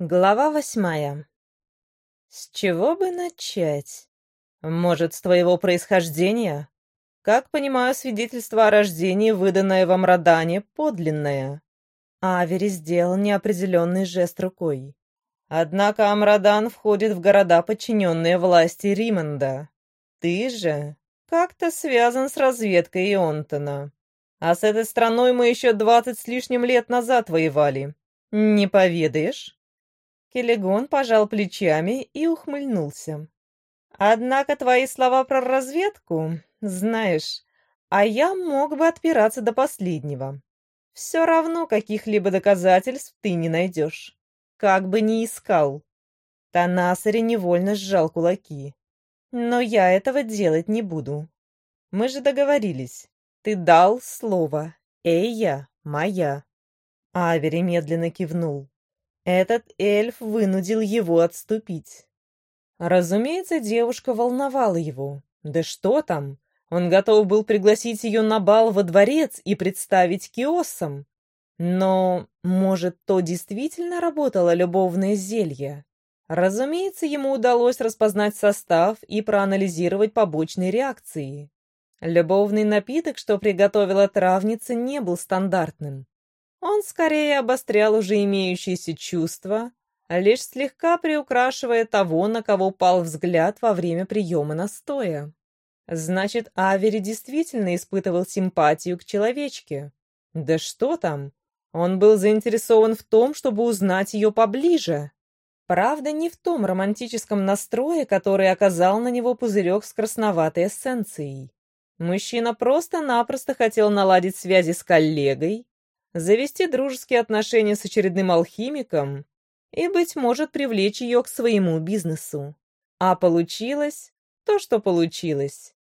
Глава восьмая. С чего бы начать? Может, с твоего происхождения? Как понимаю, свидетельство о рождении, выданное вам Родане, подлинное. Авери сделал неопределенный жест рукой. Однако Амрадан входит в города, подчиненные власти Римонда. Ты же как-то связан с разведкой Ионтона. А с этой страной мы еще двадцать с лишним лет назад воевали. Не поведаешь? Келегон пожал плечами и ухмыльнулся. «Однако твои слова про разведку, знаешь, а я мог бы отпираться до последнего. Все равно каких-либо доказательств ты не найдешь. Как бы ни искал». Танасари невольно сжал кулаки. «Но я этого делать не буду. Мы же договорились. Ты дал слово. Эйя моя». Авери медленно кивнул. Этот эльф вынудил его отступить. Разумеется, девушка волновала его. Да что там? Он готов был пригласить ее на бал во дворец и представить киосом. Но, может, то действительно работало любовное зелье? Разумеется, ему удалось распознать состав и проанализировать побочные реакции. Любовный напиток, что приготовила травница, не был стандартным. Он скорее обострял уже имеющиеся чувства, лишь слегка приукрашивая того, на кого пал взгляд во время приема настоя. Значит, Авери действительно испытывал симпатию к человечке. Да что там? Он был заинтересован в том, чтобы узнать ее поближе. Правда, не в том романтическом настрое, который оказал на него пузырек с красноватой эссенцией. Мужчина просто-напросто хотел наладить связи с коллегой, завести дружеские отношения с очередным алхимиком и, быть может, привлечь ее к своему бизнесу. А получилось то, что получилось.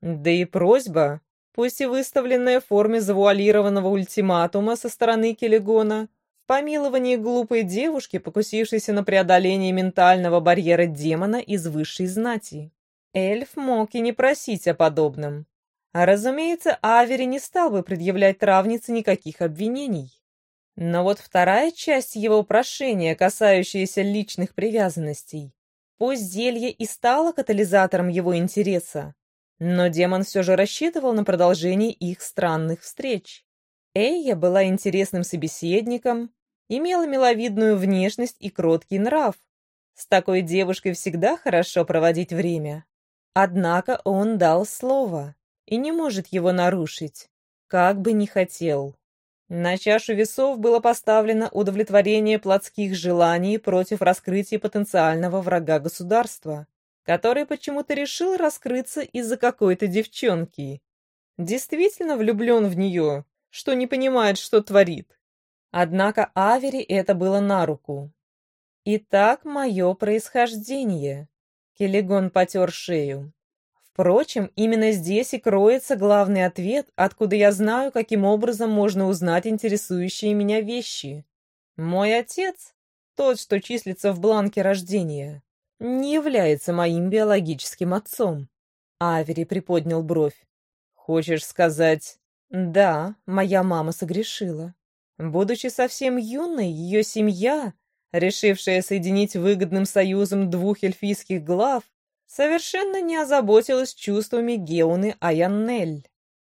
Да и просьба, пусть и выставленная в форме завуалированного ультиматума со стороны Келегона, помиловании глупой девушки, покусившейся на преодоление ментального барьера демона из высшей знати. Эльф мог и не просить о подобном. А разумеется, Авери не стал бы предъявлять травнице никаких обвинений. Но вот вторая часть его прошения, касающаяся личных привязанностей, пусть зелье и стало катализатором его интереса, но демон все же рассчитывал на продолжение их странных встреч. Эйя была интересным собеседником, имела миловидную внешность и кроткий нрав. С такой девушкой всегда хорошо проводить время. Однако он дал слово и не может его нарушить, как бы ни хотел. На чашу весов было поставлено удовлетворение плотских желаний против раскрытия потенциального врага государства, который почему-то решил раскрыться из-за какой-то девчонки. Действительно влюблен в нее, что не понимает, что творит. Однако Авери это было на руку. «Итак, мое происхождение», — Келегон потер шею. Впрочем, именно здесь и кроется главный ответ, откуда я знаю, каким образом можно узнать интересующие меня вещи. Мой отец, тот, что числится в бланке рождения, не является моим биологическим отцом. Авери приподнял бровь. Хочешь сказать, да, моя мама согрешила. Будучи совсем юной, ее семья, решившая соединить выгодным союзом двух эльфийских глав, совершенно не озаботилась чувствами Геуны Аяннель.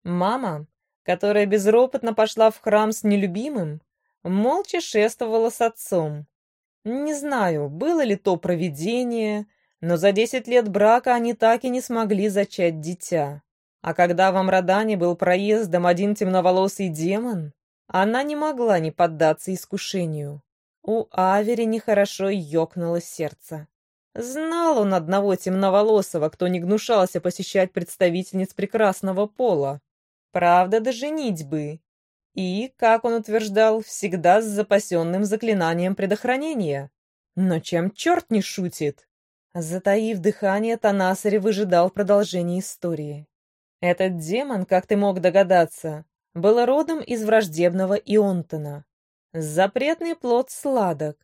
Мама, которая безропотно пошла в храм с нелюбимым, молча шествовала с отцом. Не знаю, было ли то провидение, но за десять лет брака они так и не смогли зачать дитя. А когда в Амрадане был проездом один темноволосый демон, она не могла не поддаться искушению. У Авери нехорошо ёкнуло сердце. Знал он одного темноволосого, кто не гнушался посещать представительниц прекрасного пола. Правда, до женитьбы. И, как он утверждал, всегда с запасенным заклинанием предохранения. Но чем черт не шутит? Затаив дыхание, Танасари выжидал продолжения истории. Этот демон, как ты мог догадаться, был родом из враждебного Ионтона. Запретный плод сладок.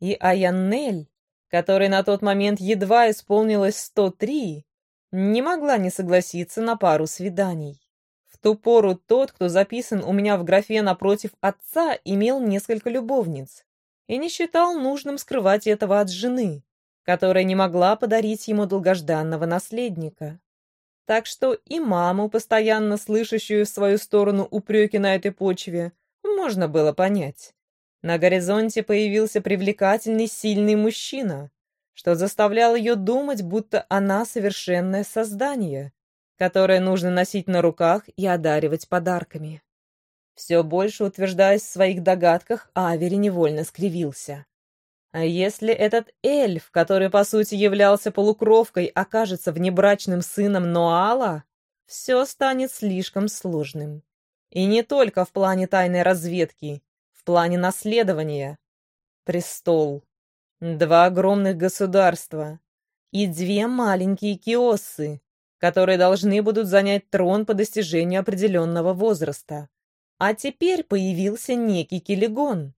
И Аяннель, которой на тот момент едва исполнилось 103, не могла не согласиться на пару свиданий. В ту пору тот, кто записан у меня в графе напротив отца, имел несколько любовниц. и не считал нужным скрывать этого от жены, которая не могла подарить ему долгожданного наследника. Так что и маму, постоянно слышащую в свою сторону упреки на этой почве, можно было понять. На горизонте появился привлекательный, сильный мужчина, что заставлял ее думать, будто она совершенное создание, которое нужно носить на руках и одаривать подарками. Все больше утверждаясь в своих догадках, Авери невольно скривился. А если этот эльф, который по сути являлся полукровкой, окажется внебрачным сыном Ноала, все станет слишком сложным. И не только в плане тайной разведки, плане наследования. Престол. Два огромных государства. И две маленькие киосы, которые должны будут занять трон по достижению определенного возраста. А теперь появился некий Келегон,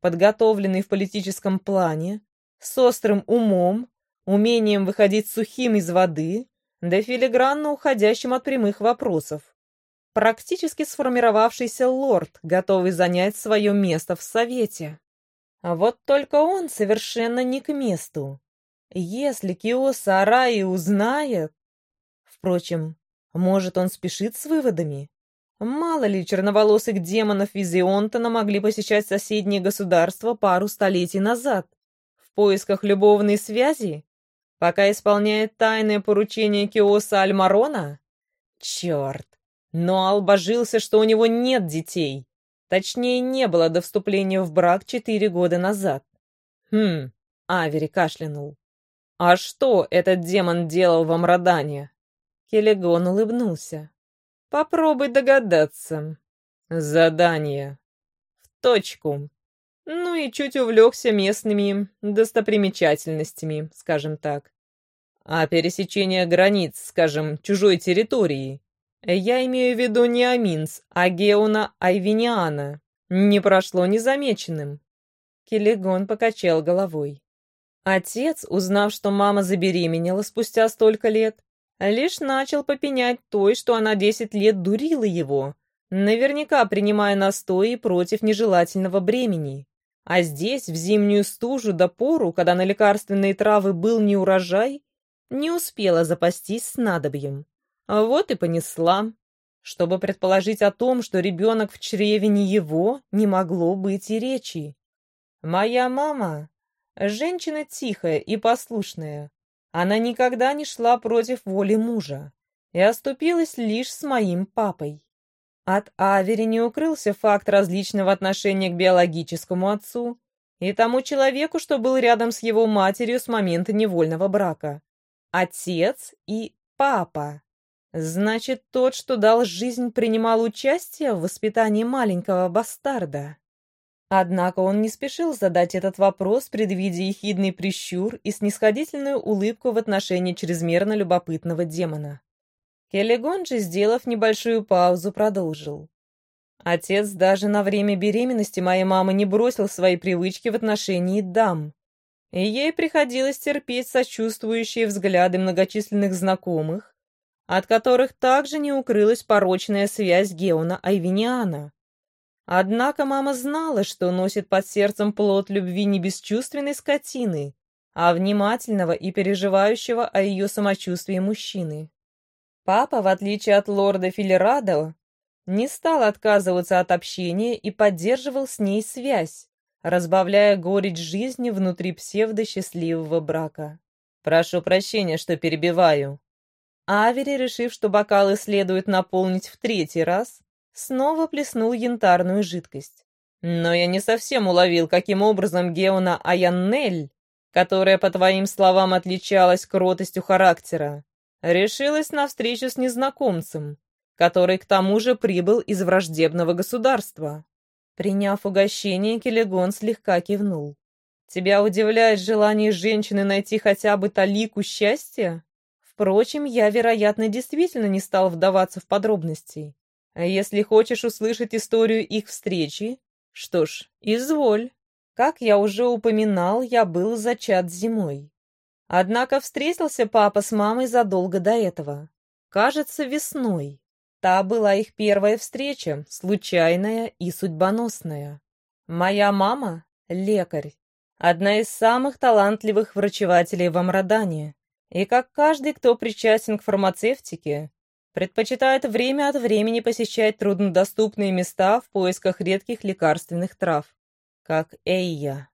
подготовленный в политическом плане, с острым умом, умением выходить сухим из воды, да филигранно уходящим от прямых вопросов. Практически сформировавшийся лорд, готовый занять свое место в Совете. А вот только он совершенно не к месту. Если Киоса Араи узнает... Впрочем, может, он спешит с выводами? Мало ли черноволосых демонов из Ионтона могли посещать соседние государства пару столетий назад, в поисках любовной связи, пока исполняет тайное поручение Киоса Альмарона? Черт! Но Ал божился, что у него нет детей. Точнее, не было до вступления в брак четыре года назад. Хм, Авери кашлянул. А что этот демон делал в Амрадане? Келегон улыбнулся. Попробуй догадаться. Задание. В точку. Ну и чуть увлекся местными достопримечательностями, скажем так. А пересечение границ, скажем, чужой территории. Я имею в виду не Аминс, а Геуна Айвиниана. Не прошло незамеченным. Келегон покачал головой. Отец, узнав, что мама забеременела спустя столько лет, лишь начал попенять той, что она десять лет дурила его, наверняка принимая настои против нежелательного бремени. А здесь, в зимнюю стужу до пору, когда на лекарственные травы был не урожай, не успела запастись снадобьем. Вот и понесла. Чтобы предположить о том, что ребенок в чреве не его, не могло быть и речи. Моя мама — женщина тихая и послушная, она никогда не шла против воли мужа и оступилась лишь с моим папой. От Авери не укрылся факт различного отношения к биологическому отцу и тому человеку, что был рядом с его матерью с момента невольного брака. Отец и папа. Значит, тот, что дал жизнь, принимал участие в воспитании маленького бастарда. Однако он не спешил задать этот вопрос, предвидя ехидный прищур и снисходительную улыбку в отношении чрезмерно любопытного демона. Келлигон же, сделав небольшую паузу, продолжил. Отец даже на время беременности моей мамы не бросил свои привычки в отношении дам, и ей приходилось терпеть сочувствующие взгляды многочисленных знакомых, от которых также не укрылась порочная связь Геона Айвиниана. Однако мама знала, что носит под сердцем плод любви не бесчувственной скотины, а внимательного и переживающего о ее самочувствии мужчины. Папа, в отличие от лорда Филерадо, не стал отказываться от общения и поддерживал с ней связь, разбавляя горечь жизни внутри псевдо-счастливого брака. «Прошу прощения, что перебиваю». Авери, решив, что бокалы следует наполнить в третий раз, снова плеснул янтарную жидкость. Но я не совсем уловил, каким образом Геона Аяннель, которая, по твоим словам, отличалась кротостью характера, решилась на встречу с незнакомцем, который к тому же прибыл из враждебного государства. Приняв угощение, Келегон слегка кивнул. «Тебя удивляет желание женщины найти хотя бы талику счастья?» Впрочем, я, вероятно, действительно не стал вдаваться в подробности. А если хочешь услышать историю их встречи, что ж, изволь. Как я уже упоминал, я был зачат зимой. Однако встретился папа с мамой задолго до этого. Кажется, весной. Та была их первая встреча, случайная и судьбоносная. Моя мама, лекарь, одна из самых талантливых врачевателей в Амрадане. И как каждый, кто причастен к фармацевтике, предпочитает время от времени посещать труднодоступные места в поисках редких лекарственных трав, как Эйя.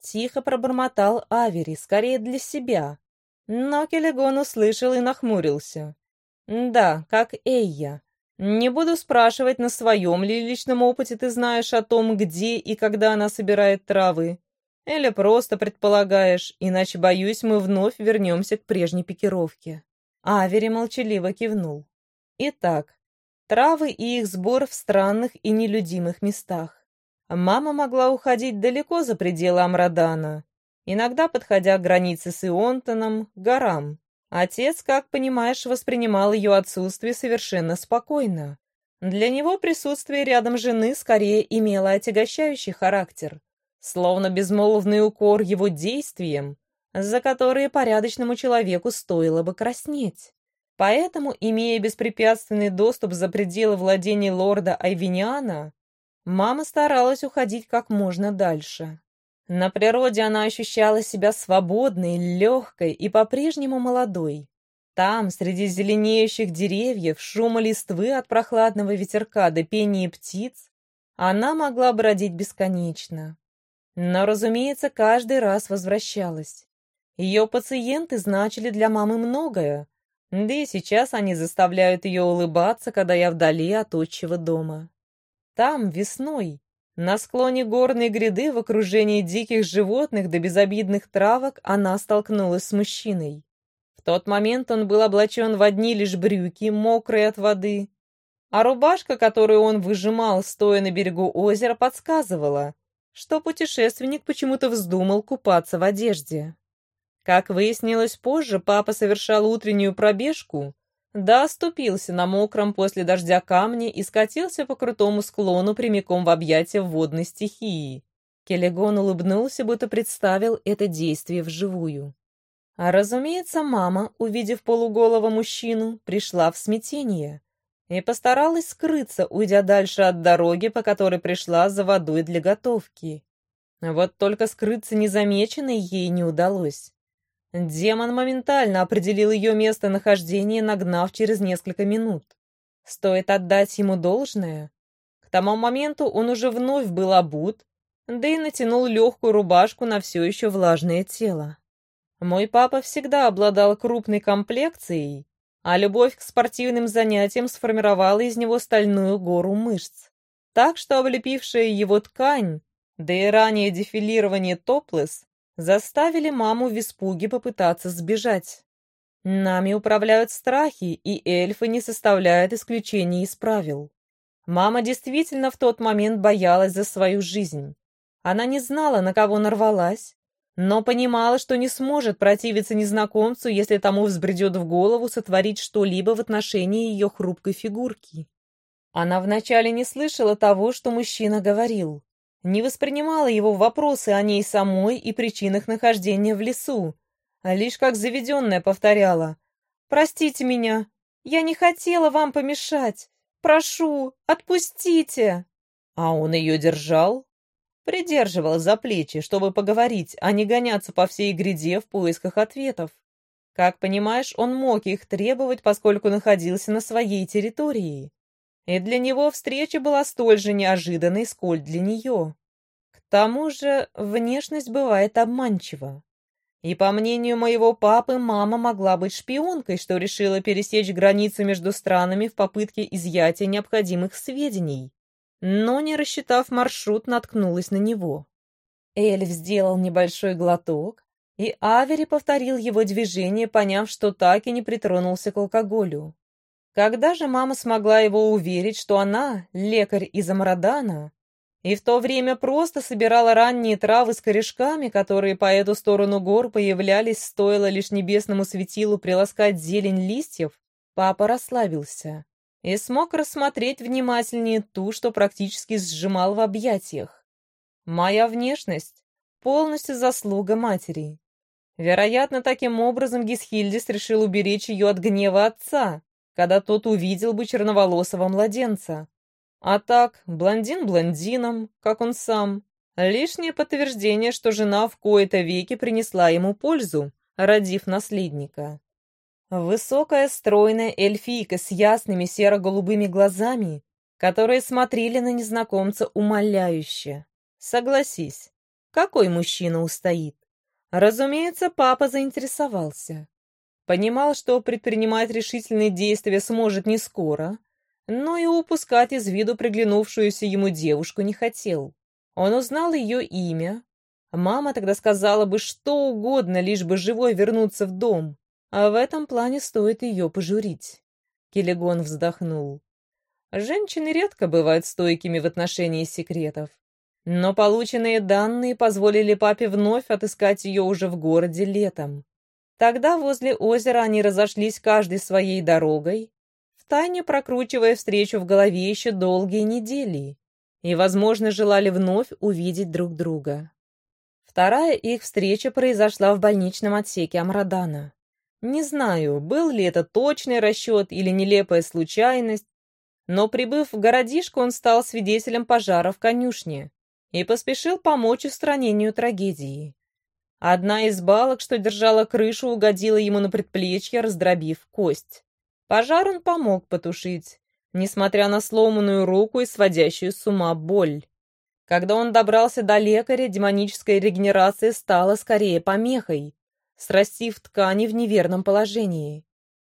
Тихо пробормотал Авери, скорее для себя. Но Келегон услышал и нахмурился. «Да, как Эйя. Не буду спрашивать, на своем ли личном опыте ты знаешь о том, где и когда она собирает травы. Или просто предполагаешь, иначе, боюсь, мы вновь вернемся к прежней пикировке». Авери молчаливо кивнул. Итак, травы и их сбор в странных и нелюдимых местах. Мама могла уходить далеко за пределы Амрадана, иногда подходя к границе с Ионтоном, горам. Отец, как понимаешь, воспринимал ее отсутствие совершенно спокойно. Для него присутствие рядом жены скорее имело отягощающий характер, словно безмолвный укор его действиям, за которые порядочному человеку стоило бы краснеть. Поэтому, имея беспрепятственный доступ за пределы владений лорда Айвиниана, мама старалась уходить как можно дальше. На природе она ощущала себя свободной, легкой и по-прежнему молодой. Там, среди зеленеющих деревьев, шума листвы от прохладного ветерка до пения птиц, она могла бродить бесконечно. Но, разумеется, каждый раз возвращалась. Ее пациенты значили для мамы многое, да и сейчас они заставляют ее улыбаться, когда я вдали от отчего дома. Там, весной, на склоне горной гряды в окружении диких животных до безобидных травок она столкнулась с мужчиной. В тот момент он был облачен в одни лишь брюки, мокрые от воды, а рубашка, которую он выжимал, стоя на берегу озера, подсказывала, что путешественник почему-то вздумал купаться в одежде. Как выяснилось позже, папа совершал утреннюю пробежку, да оступился на мокром после дождя камне и скатился по крутому склону прямиком в объятия водной стихии. Келегон улыбнулся, будто представил это действие вживую. А разумеется, мама, увидев полуголого мужчину, пришла в смятение и постаралась скрыться, уйдя дальше от дороги, по которой пришла за водой для готовки. Вот только скрыться незамеченной ей не удалось. Демон моментально определил ее местонахождение, нагнав через несколько минут. Стоит отдать ему должное. К тому моменту он уже вновь был обут, да и натянул легкую рубашку на все еще влажное тело. Мой папа всегда обладал крупной комплекцией, а любовь к спортивным занятиям сформировала из него стальную гору мышц. Так что облепившая его ткань, да и ранее дефилирование топлес, заставили маму в испуге попытаться сбежать. Нами управляют страхи, и эльфы не составляют исключений из правил. Мама действительно в тот момент боялась за свою жизнь. Она не знала, на кого нарвалась, но понимала, что не сможет противиться незнакомцу, если тому взбредет в голову сотворить что-либо в отношении ее хрупкой фигурки. Она вначале не слышала того, что мужчина говорил, не воспринимала его вопросы о ней самой и причинах нахождения в лесу, а лишь как заведенная повторяла. «Простите меня, я не хотела вам помешать. Прошу, отпустите!» А он ее держал? Придерживал за плечи, чтобы поговорить, а не гоняться по всей гряде в поисках ответов. Как понимаешь, он мог их требовать, поскольку находился на своей территории. И для него встреча была столь же неожиданной, сколь для нее. К тому же внешность бывает обманчива. И по мнению моего папы, мама могла быть шпионкой, что решила пересечь границу между странами в попытке изъятия необходимых сведений. Но, не рассчитав маршрут, наткнулась на него. Эльф сделал небольшой глоток, и Авери повторил его движение, поняв, что так и не притронулся к алкоголю. Когда же мама смогла его уверить, что она лекарь из Амрадана, и в то время просто собирала ранние травы с корешками, которые по эту сторону гор появлялись, стоило лишь небесному светилу приласкать зелень листьев, папа расслабился и смог рассмотреть внимательнее ту, что практически сжимал в объятиях. Моя внешность — полностью заслуга матери. Вероятно, таким образом Гисхильдис решил уберечь ее от гнева отца, когда тот увидел бы черноволосого младенца. А так, блондин блондином, как он сам, Лишнее подтверждение, что жена в кои-то веки принесла ему пользу, родив наследника. Высокая стройная эльфийка с ясными серо-голубыми глазами, которые смотрели на незнакомца умоляюще. Согласись, какой мужчина устоит? Разумеется, папа заинтересовался. Понимал, что предпринимать решительные действия сможет не скоро, но и упускать из виду приглянувшуюся ему девушку не хотел. Он узнал ее имя. Мама тогда сказала бы что угодно, лишь бы живой вернуться в дом, а в этом плане стоит ее пожурить. Келегон вздохнул. Женщины редко бывают стойкими в отношении секретов. Но полученные данные позволили папе вновь отыскать ее уже в городе летом. Тогда возле озера они разошлись каждой своей дорогой, втайне прокручивая встречу в голове еще долгие недели, и, возможно, желали вновь увидеть друг друга. Вторая их встреча произошла в больничном отсеке Амрадана. Не знаю, был ли это точный расчет или нелепая случайность, но, прибыв в городишко, он стал свидетелем пожара в конюшне, и поспешил помочь устранению трагедии. Одна из балок, что держала крышу, угодила ему на предплечье, раздробив кость. Пожар он помог потушить, несмотря на сломанную руку и сводящую с ума боль. Когда он добрался до лекаря, демоническая регенерация стала скорее помехой, срастив ткани в неверном положении.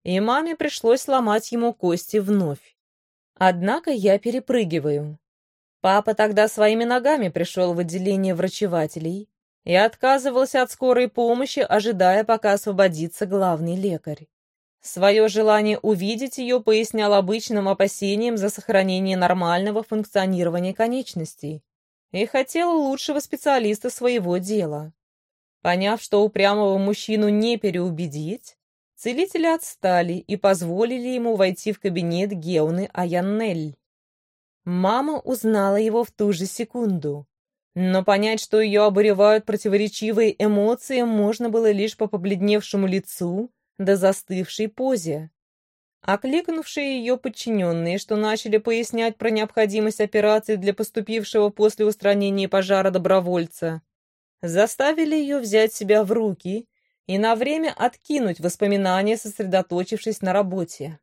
И маме пришлось ломать ему кости вновь. Однако я перепрыгиваю. Папа тогда своими ногами пришел в отделение врачевателей и отказывался от скорой помощи, ожидая, пока освободится главный лекарь. Свое желание увидеть ее пояснял обычным опасением за сохранение нормального функционирования конечностей и хотел лучшего специалиста своего дела. Поняв, что упрямого мужчину не переубедить, целители отстали и позволили ему войти в кабинет Геуны Аяннель. Мама узнала его в ту же секунду. Но понять, что ее обуревают противоречивые эмоции, можно было лишь по побледневшему лицу да застывшей позе. Окликнувшие ее подчиненные, что начали пояснять про необходимость операции для поступившего после устранения пожара добровольца, заставили ее взять себя в руки и на время откинуть воспоминания, сосредоточившись на работе.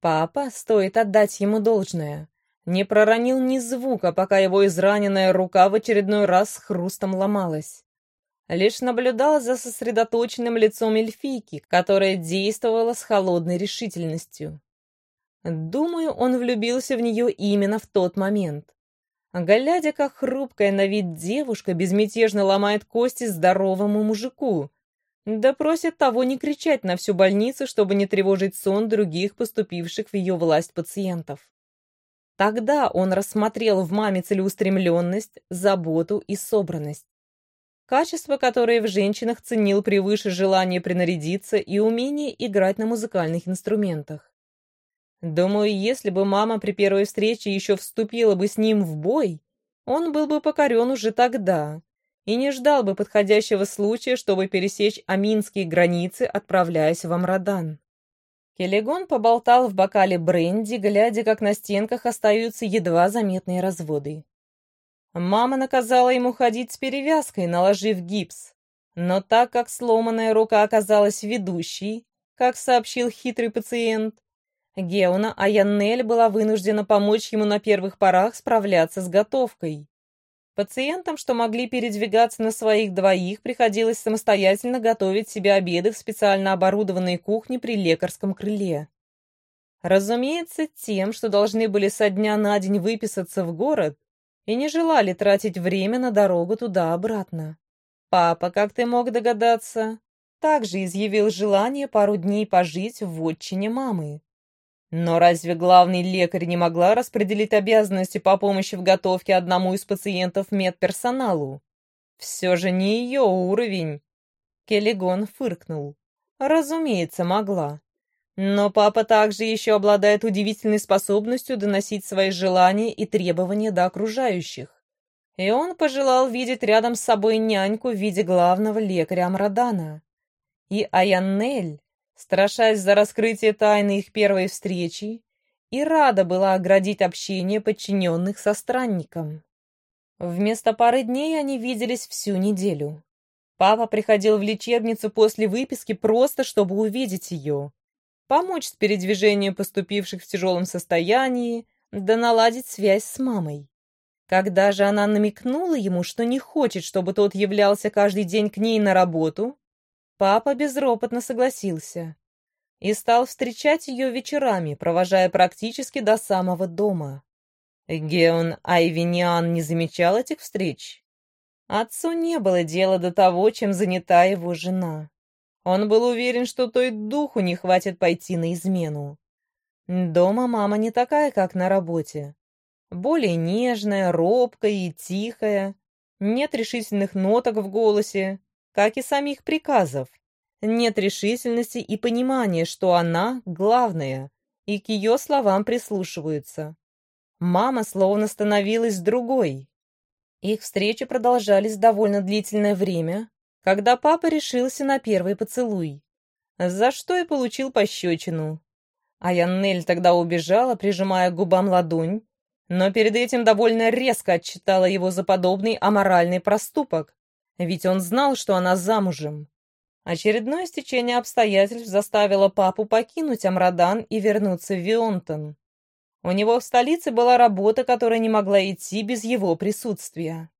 Папа, стоит отдать ему должное, не проронил ни звука, пока его израненная рука в очередной раз с хрустом ломалась. Лишь наблюдал за сосредоточенным лицом эльфийки, которая действовала с холодной решительностью. Думаю, он влюбился в нее именно в тот момент. Глядя, как хрупкая на вид девушка безмятежно ломает кости здоровому мужику, да просит того не кричать на всю больницу, чтобы не тревожить сон других поступивших в ее власть пациентов. Тогда он рассмотрел в маме целеустремленность, заботу и собранность. Качества, которые в женщинах ценил превыше желания принарядиться и умение играть на музыкальных инструментах. Думаю, если бы мама при первой встрече еще вступила бы с ним в бой, он был бы покорен уже тогда и не ждал бы подходящего случая, чтобы пересечь аминские границы, отправляясь в Амрадан. Келегон поболтал в бокале бренди, глядя, как на стенках остаются едва заметные разводы. Мама наказала ему ходить с перевязкой, наложив гипс. Но так как сломанная рука оказалась ведущей, как сообщил хитрый пациент, Геуна Аяннель была вынуждена помочь ему на первых порах справляться с готовкой. Пациентам, что могли передвигаться на своих двоих, приходилось самостоятельно готовить себе обеды в специально оборудованной кухне при лекарском крыле. Разумеется, тем, что должны были со дня на день выписаться в город и не желали тратить время на дорогу туда-обратно. Папа, как ты мог догадаться, также изъявил желание пару дней пожить в отчине мамы. Но разве главный лекарь не могла распределить обязанности по помощи в готовке одному из пациентов медперсоналу? Все же не ее уровень. Келлигон фыркнул. Разумеется, могла. Но папа также еще обладает удивительной способностью доносить свои желания и требования до окружающих. И он пожелал видеть рядом с собой няньку в виде главного лекаря Амрадана. И Аяннель страшась за раскрытие тайны их первой встречи, и рада была оградить общение подчиненных со странником. Вместо пары дней они виделись всю неделю. Папа приходил в лечебницу после выписки просто, чтобы увидеть ее, помочь с передвижением поступивших в тяжелом состоянии, да наладить связь с мамой. Когда же она намекнула ему, что не хочет, чтобы тот являлся каждый день к ней на работу, папа безропотно согласился и стал встречать ее вечерами, провожая практически до самого дома. Геон Айвиниан не замечал этих встреч. Отцу не было дела до того, чем занята его жена. Он был уверен, что той духу не хватит пойти на измену. Дома мама не такая, как на работе. Более нежная, робкая и тихая. Нет решительных ноток в голосе, как и самих приказов. Нет решительности и понимания, что она главная, и к ее словам прислушиваются. Мама словно становилась другой. Их встречи продолжались довольно длительное время, когда папа решился на первый поцелуй, за что и получил пощечину. А Яннель тогда убежала, прижимая к губам ладонь, но перед этим довольно резко отчитала его за подобный аморальный проступок, ведь он знал, что она замужем. Очередное стечение обстоятельств заставило папу покинуть Амрадан и вернуться в Вионтон. У него в столице была работа, которая не могла идти без его присутствия.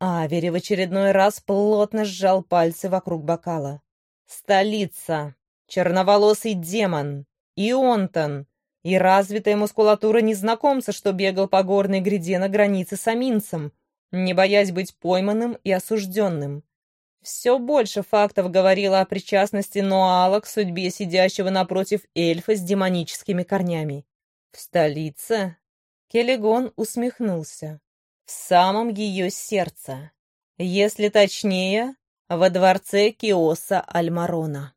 Авери в очередной раз плотно сжал пальцы вокруг бокала. «Столица! Черноволосый демон! Ионтон! И развитая мускулатура незнакомца, что бегал по горной гряде на границе с Аминцем, не боясь быть пойманным и осужденным. Все больше фактов говорило о причастности Ноала к судьбе сидящего напротив эльфа с демоническими корнями. В столице Келегон усмехнулся в самом ее сердце, если точнее, во дворце Киоса Альмарона.